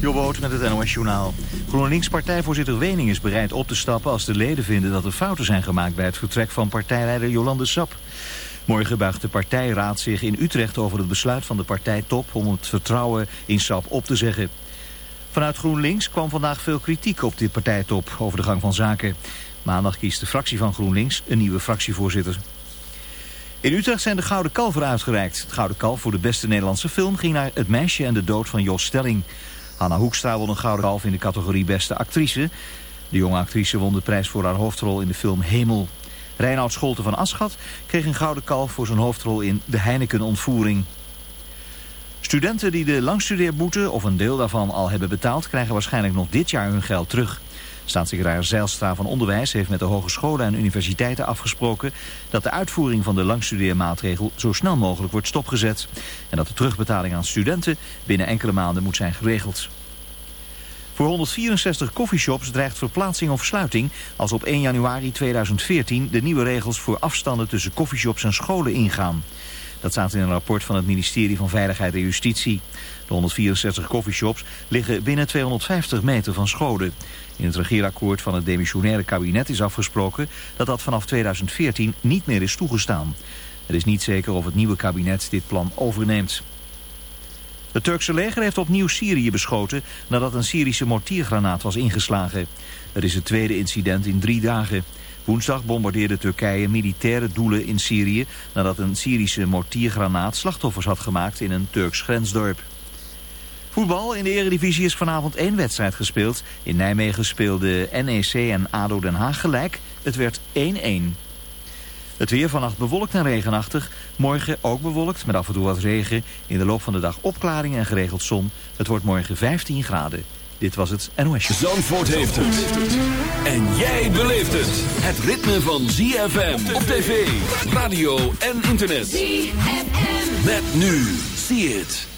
Jobboot met het NOS Journaal. GroenLinks-partijvoorzitter Wening is bereid op te stappen als de leden vinden dat er fouten zijn gemaakt bij het vertrek van partijleider Jolande Sap. Morgen buigt de partijraad zich in Utrecht over het besluit van de partijtop om het vertrouwen in Sap op te zeggen. Vanuit GroenLinks kwam vandaag veel kritiek op de partijtop over de gang van zaken. Maandag kiest de fractie van GroenLinks een nieuwe fractievoorzitter. In Utrecht zijn de Gouden Kalver uitgereikt. Het Gouden Kalf voor de beste Nederlandse film ging naar Het meisje en de dood van Jos Stelling. Hanna Hoekstra won een Gouden Kalf in de categorie beste actrice. De jonge actrice won de prijs voor haar hoofdrol in de film Hemel. Reinoud Scholte van Aschat kreeg een Gouden Kalf voor zijn hoofdrol in De Heineken-ontvoering. Studenten die de langstudeerboete of een deel daarvan al hebben betaald... krijgen waarschijnlijk nog dit jaar hun geld terug. Staatssecretaris Zijlstra van Onderwijs heeft met de hogescholen en universiteiten afgesproken dat de uitvoering van de langstudeermaatregel zo snel mogelijk wordt stopgezet. En dat de terugbetaling aan studenten binnen enkele maanden moet zijn geregeld. Voor 164 coffeeshops dreigt verplaatsing of sluiting als op 1 januari 2014 de nieuwe regels voor afstanden tussen coffeeshops en scholen ingaan. Dat staat in een rapport van het ministerie van Veiligheid en Justitie. De 164 coffeeshops liggen binnen 250 meter van scholen. In het regeerakkoord van het demissionaire kabinet is afgesproken dat dat vanaf 2014 niet meer is toegestaan. Het is niet zeker of het nieuwe kabinet dit plan overneemt. Het Turkse leger heeft opnieuw Syrië beschoten nadat een Syrische mortiergranaat was ingeslagen. Het is het tweede incident in drie dagen. Woensdag bombardeerde Turkije militaire doelen in Syrië... nadat een Syrische mortiergranaat slachtoffers had gemaakt in een Turks grensdorp. Voetbal in de Eredivisie is vanavond één wedstrijd gespeeld. In Nijmegen speelden NEC en ADO Den Haag gelijk. Het werd 1-1. Het weer vannacht bewolkt en regenachtig. Morgen ook bewolkt met af en toe wat regen. In de loop van de dag opklaringen en geregeld zon. Het wordt morgen 15 graden. Dit was het NOS. Zandvoort heeft het. En jij beleeft het. Het ritme van ZFM op tv, radio en internet. ZFM. Met nu. See it.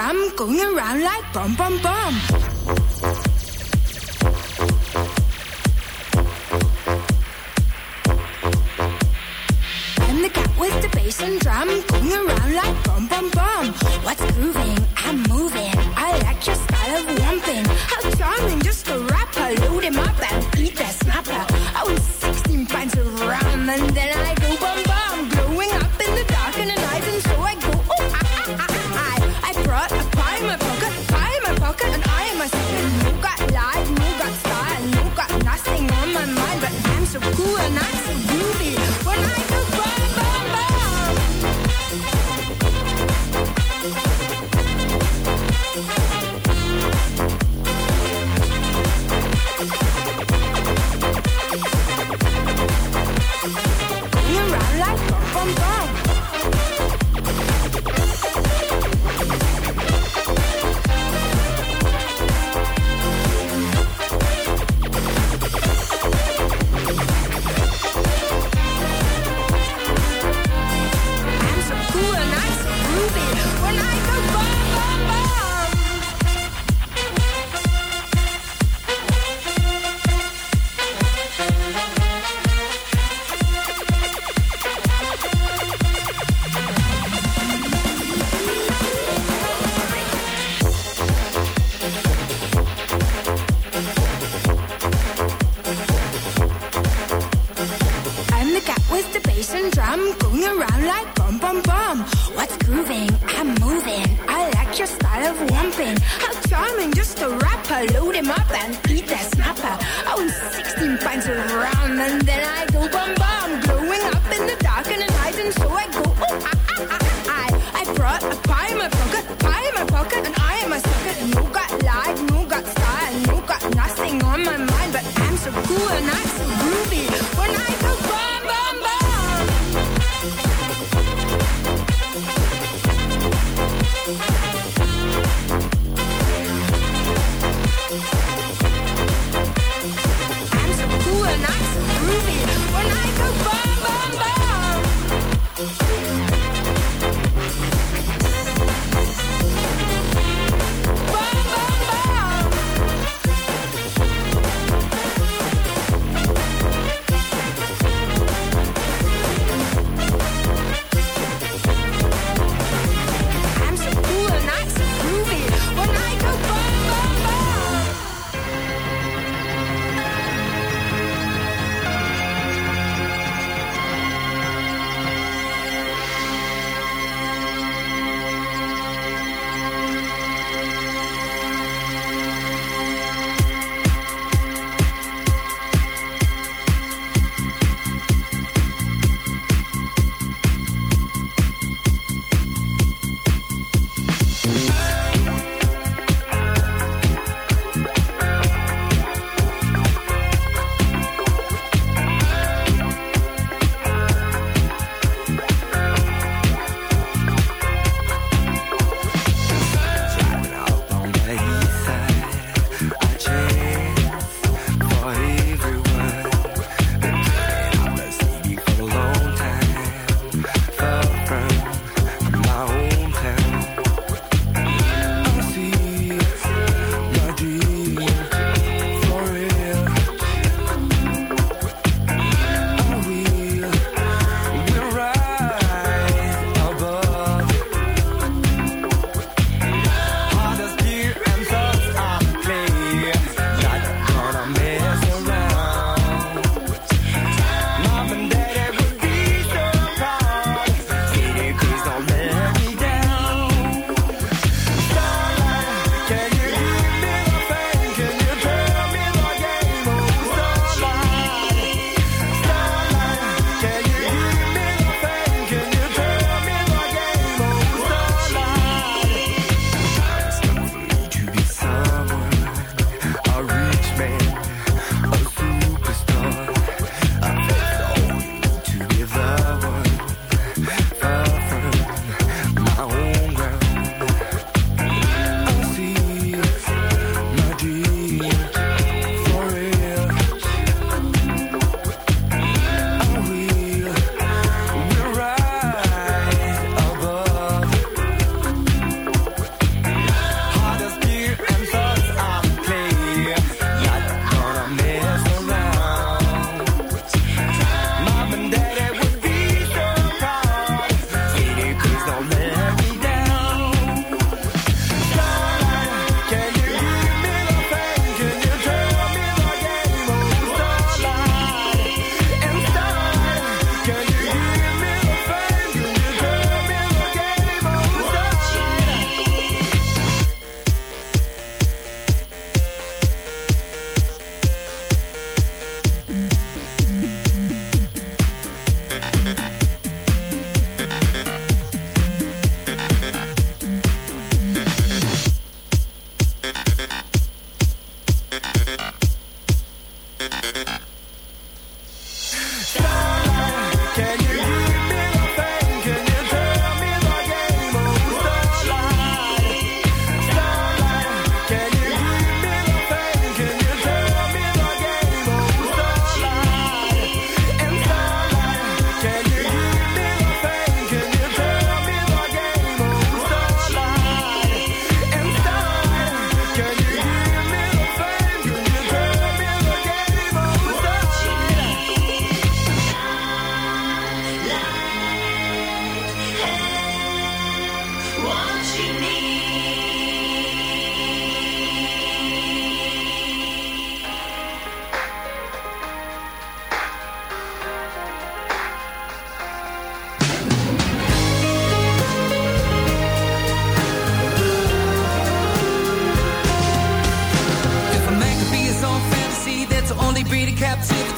drum going around like bum bum bum.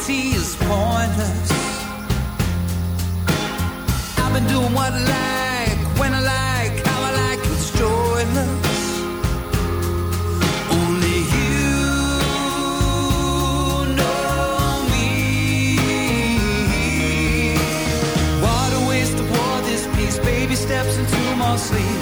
See is pointless. I've been doing what I like, when I like, how I like, it's joyless. Only you know me. What a waste of war this piece. Baby steps into my sleeves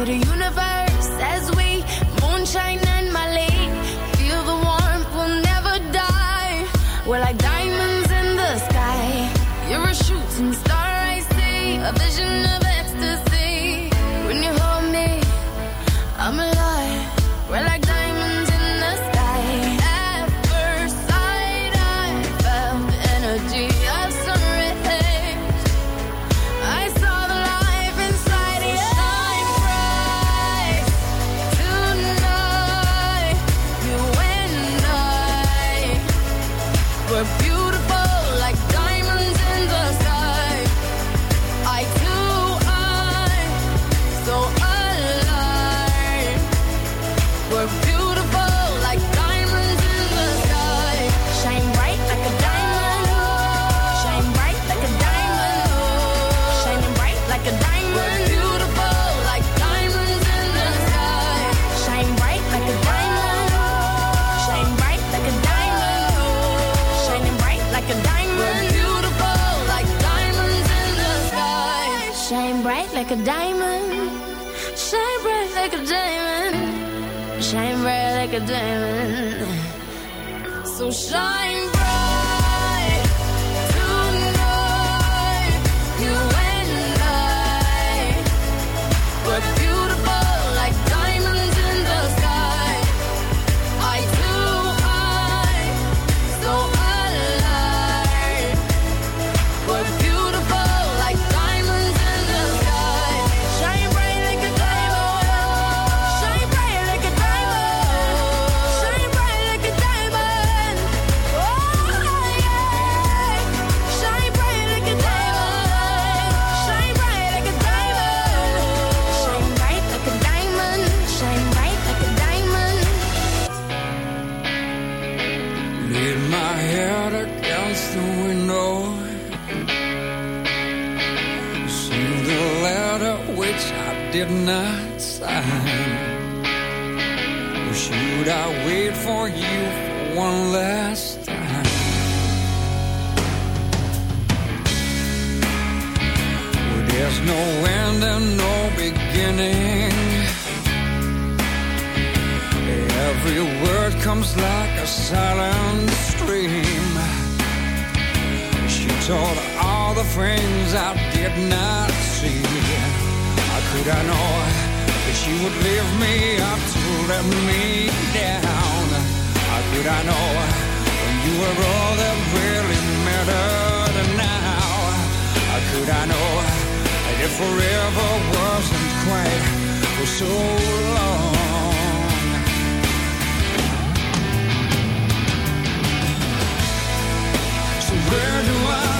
A vision of ecstasy when you saw all the friends I did not see. How could I know that she would leave me up to let me down? How could I know when you were all that really mattered now? How could I know that if forever wasn't quite for so long? where do I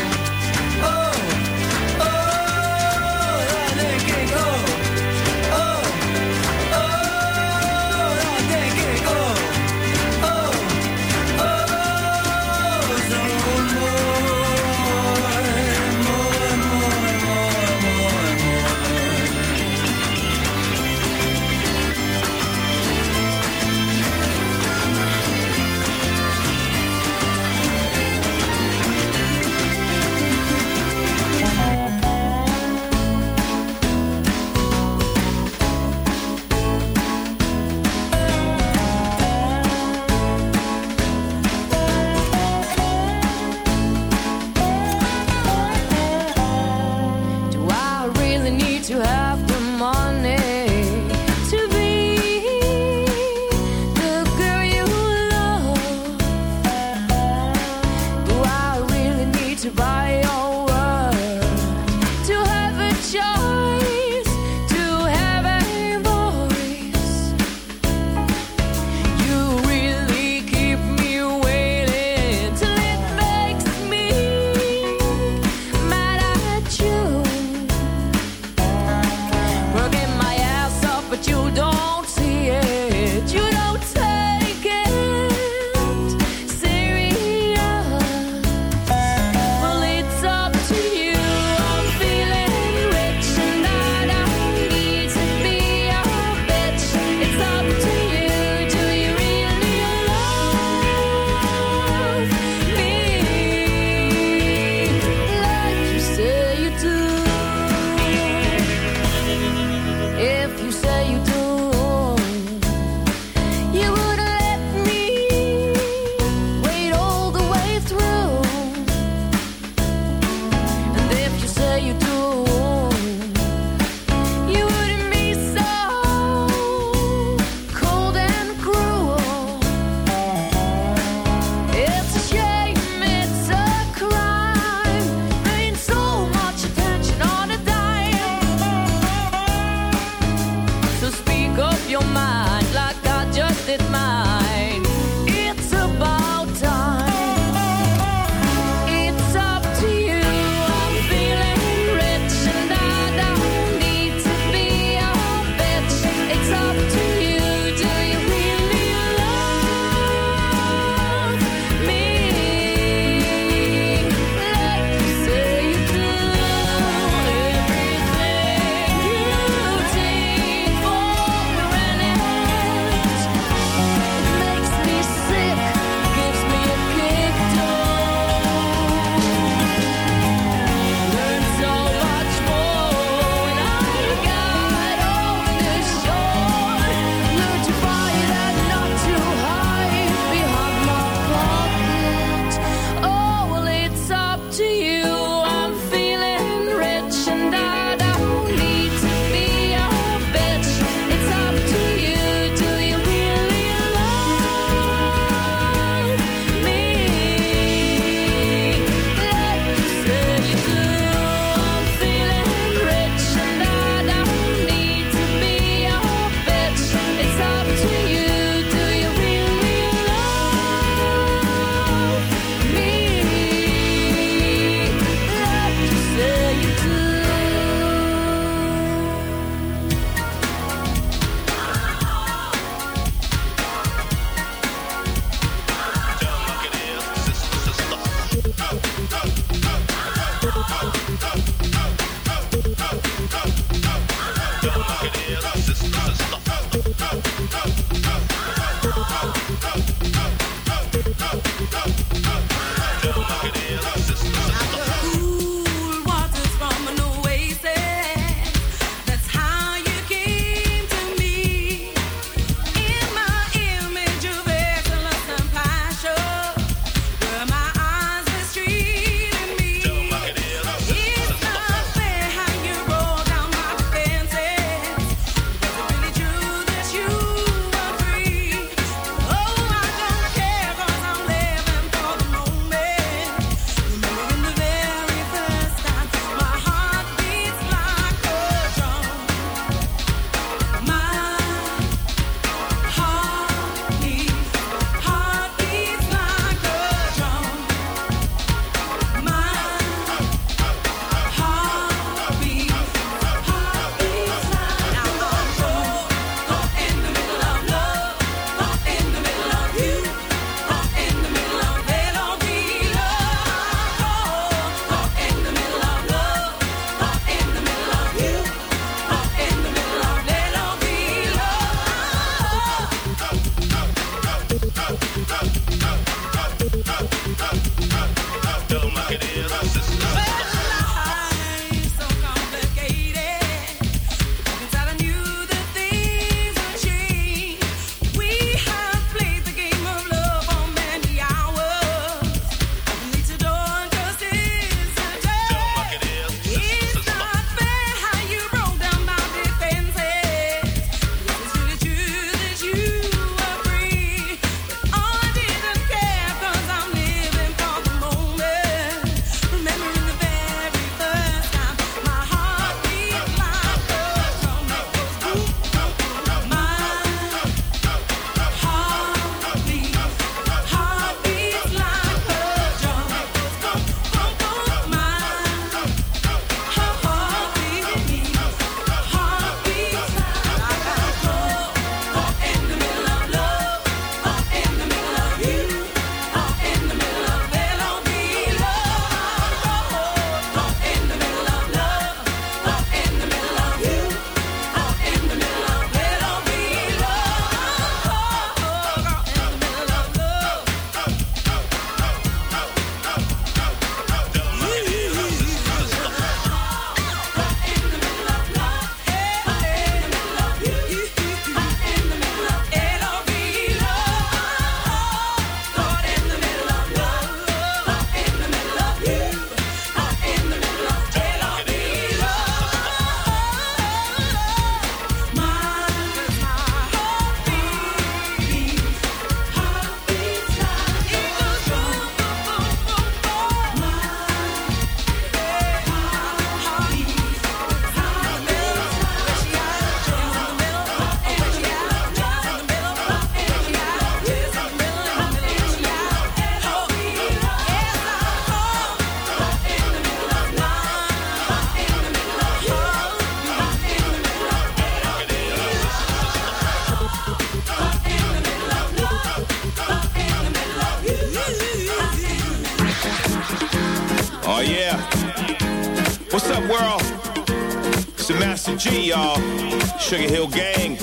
Sugar Hill Gang,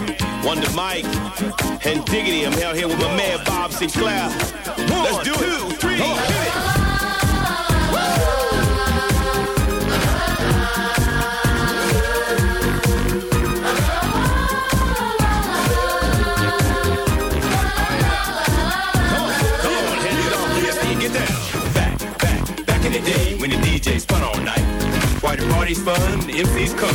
Wonder Mike, and Diggity. I'm out here with my man Bob Sinclair. One, Let's do two, it. three, hit it. On, let's get down. Back, back, back in the day when the DJ spun all night. Why the party's fun, the MCs come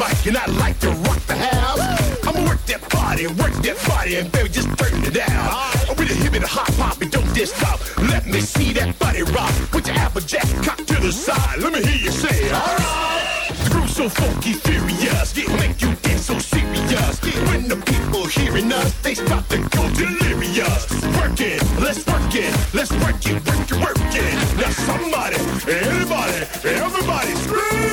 Mic, and I like to rock the house. I'ma work that body, work that body, and baby, just turn it down. I'm with a hip and a hop hop, and don't just stop. Let me see that body rock. Put your applejack cock to the side. Let me hear you say, alright. The groove's so funky, furious, it make you get so serious. When the people hearing us, they start to go delirious. Work it, let's work it, let's work it, work it, work it. Now somebody, anybody, everybody scream!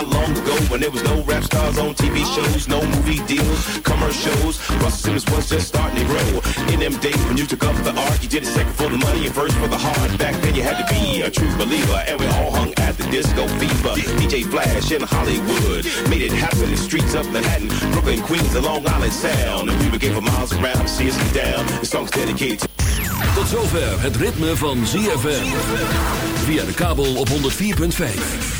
Not long ago, when there was no rap stars on TV shows, no movie deals, commercials. Russell Simmons was just starting to grow. In them days when you took up the art, you did it second for the money and first for the heart. Back then you had to be a true believer, and we all hung at the disco fever. DJ Flash in Hollywood made it happen in the streets of Manhattan, Brooklyn, Queens, and Long Island Sound. And we would for miles around see us down. The song's dedicated to Tot zover het ritme van ZFM. Via de kabel op 104.5.